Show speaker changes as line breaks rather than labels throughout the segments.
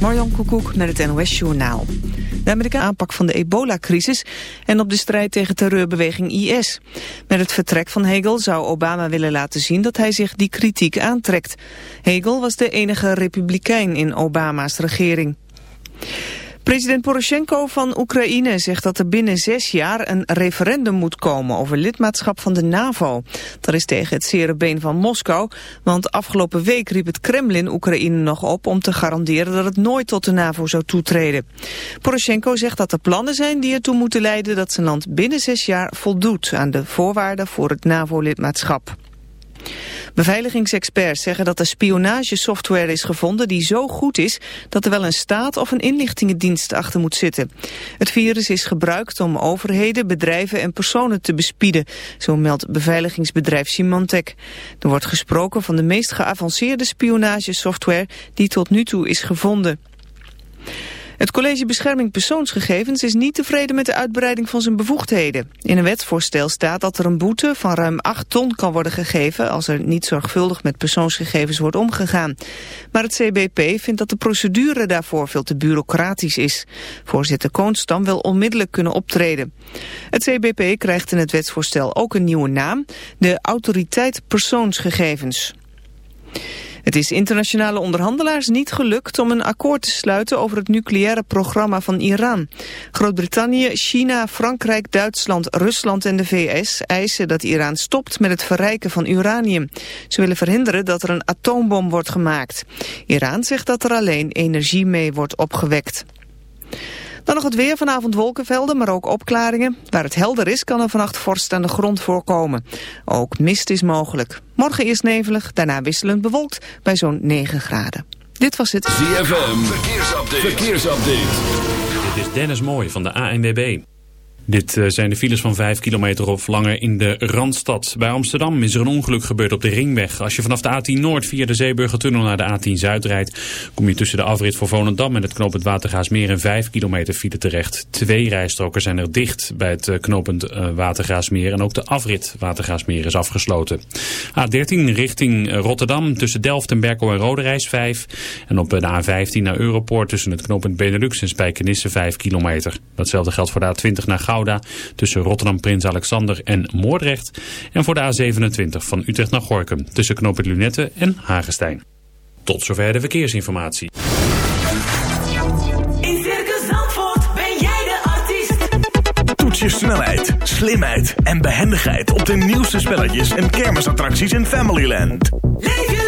Marjan Koekoek met het NOS Journaal. De Amerikaanse aanpak van de ebola-crisis en op de strijd tegen terreurbeweging IS. Met het vertrek van Hegel zou Obama willen laten zien dat hij zich die kritiek aantrekt. Hegel was de enige republikein in Obama's regering. President Poroshenko van Oekraïne zegt dat er binnen zes jaar een referendum moet komen over lidmaatschap van de NAVO. Dat is tegen het zere been van Moskou, want afgelopen week riep het Kremlin Oekraïne nog op om te garanderen dat het nooit tot de NAVO zou toetreden. Poroshenko zegt dat er plannen zijn die ertoe moeten leiden dat zijn land binnen zes jaar voldoet aan de voorwaarden voor het NAVO-lidmaatschap. Beveiligingsexperts zeggen dat er spionagesoftware is gevonden die zo goed is dat er wel een staat of een inlichtingendienst achter moet zitten. Het virus is gebruikt om overheden, bedrijven en personen te bespieden, zo meldt beveiligingsbedrijf Symantec. Er wordt gesproken van de meest geavanceerde spionagesoftware die tot nu toe is gevonden. Het College Bescherming Persoonsgegevens is niet tevreden met de uitbreiding van zijn bevoegdheden. In een wetsvoorstel staat dat er een boete van ruim 8 ton kan worden gegeven als er niet zorgvuldig met persoonsgegevens wordt omgegaan. Maar het CBP vindt dat de procedure daarvoor veel te bureaucratisch is. Voorzitter Koonstam wil onmiddellijk kunnen optreden. Het CBP krijgt in het wetsvoorstel ook een nieuwe naam, de Autoriteit Persoonsgegevens. Het is internationale onderhandelaars niet gelukt om een akkoord te sluiten over het nucleaire programma van Iran. Groot-Brittannië, China, Frankrijk, Duitsland, Rusland en de VS eisen dat Iran stopt met het verrijken van uranium. Ze willen verhinderen dat er een atoombom wordt gemaakt. Iran zegt dat er alleen energie mee wordt opgewekt. Dan nog het weer, vanavond wolkenvelden, maar ook opklaringen. Waar het helder is, kan er vannacht vorst aan de grond voorkomen. Ook mist is mogelijk. Morgen eerst nevelig, daarna wisselend bewolkt bij zo'n 9 graden. Dit was het
ZFM, verkeersupdate.
verkeersupdate. Dit is Dennis Mooij van de ANWB. Dit eh, zijn de files van 5 kilometer of langer in de Randstad. Bij Amsterdam is er een ongeluk gebeurd op de Ringweg. Als je vanaf de A10 Noord via de Zeeburgertunnel naar de A10 Zuid rijdt... kom je tussen de afrit voor Volendam en het knooppunt Watergaasmeer... een 5 kilometer file terecht. Twee rijstroken zijn er dicht bij het eh, knooppunt uh, Watergaasmeer... en ook de afrit Watergaasmeer is afgesloten. A13 richting Rotterdam tussen Delft en Berkel en Roderijs 5... en op de A15 naar Europoort tussen het knooppunt Benelux en Spijkenisse 5 kilometer. Datzelfde geldt voor de A20 naar Gouda tussen Rotterdam Prins Alexander en Moordrecht. En voor de A27 van Utrecht naar Gorkum tussen Knoopend Lunette en Hagestein. Tot zover de verkeersinformatie.
In Circus Zandvoort ben jij de artiest.
Toets je snelheid, slimheid en behendigheid op de nieuwste spelletjes en kermisattracties in Familyland.
Leef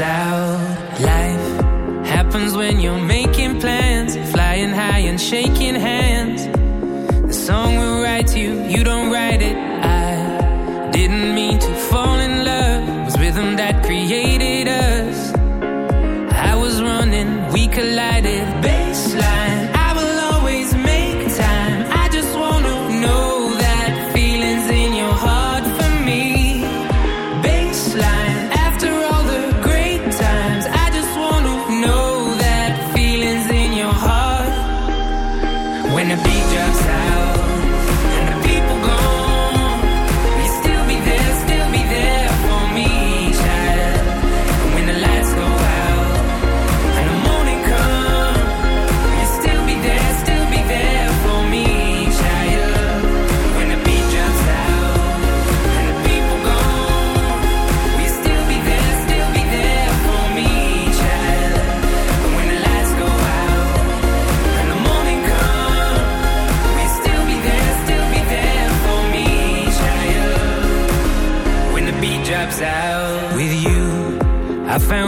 out.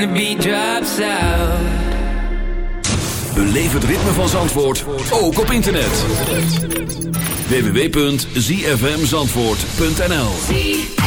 the beat drops out. Beleef het ritme van Zandvoort ook op internet. www.zfmzandvoort.nl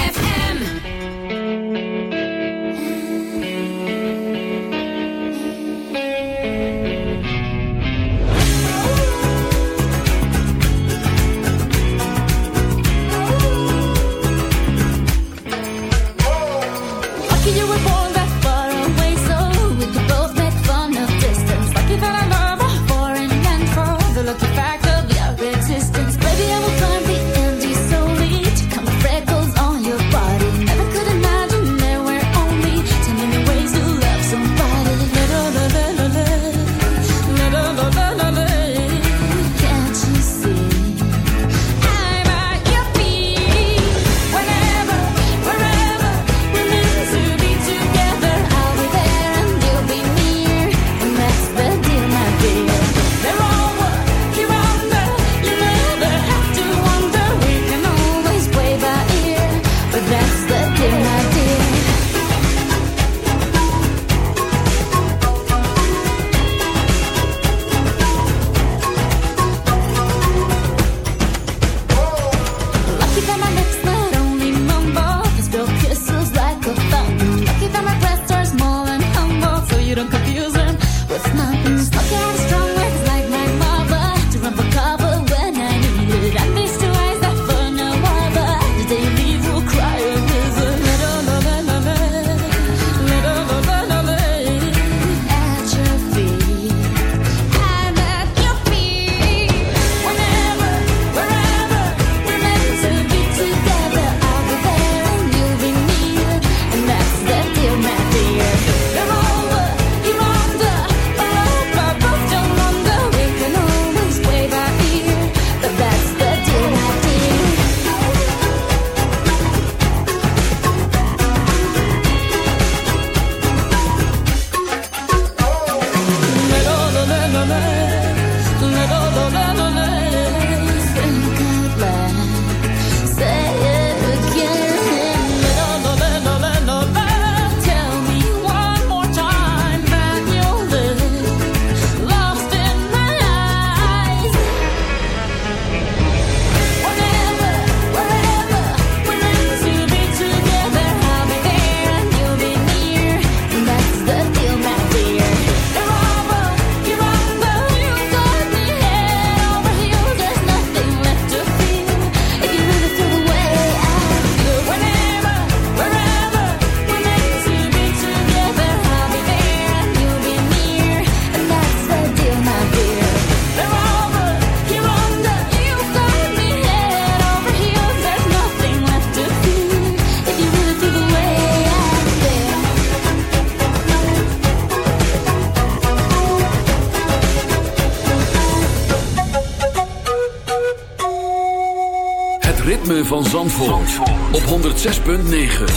106.9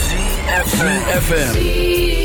FM.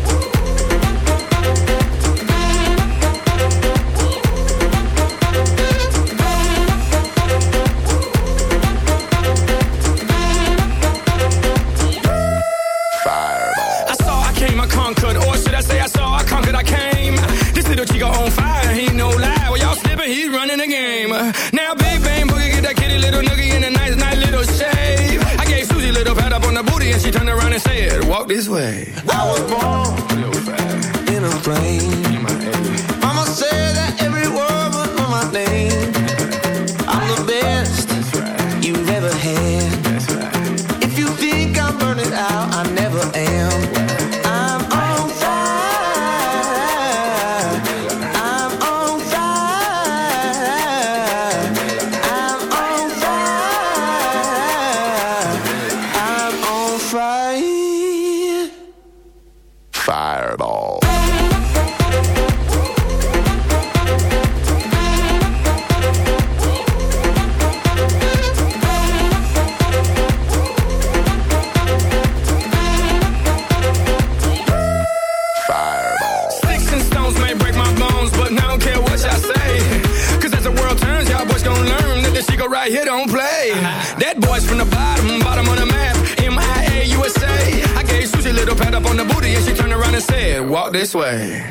And said, walk this way.
I was born in a plane. Mama said that every word know my name.
This way.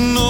No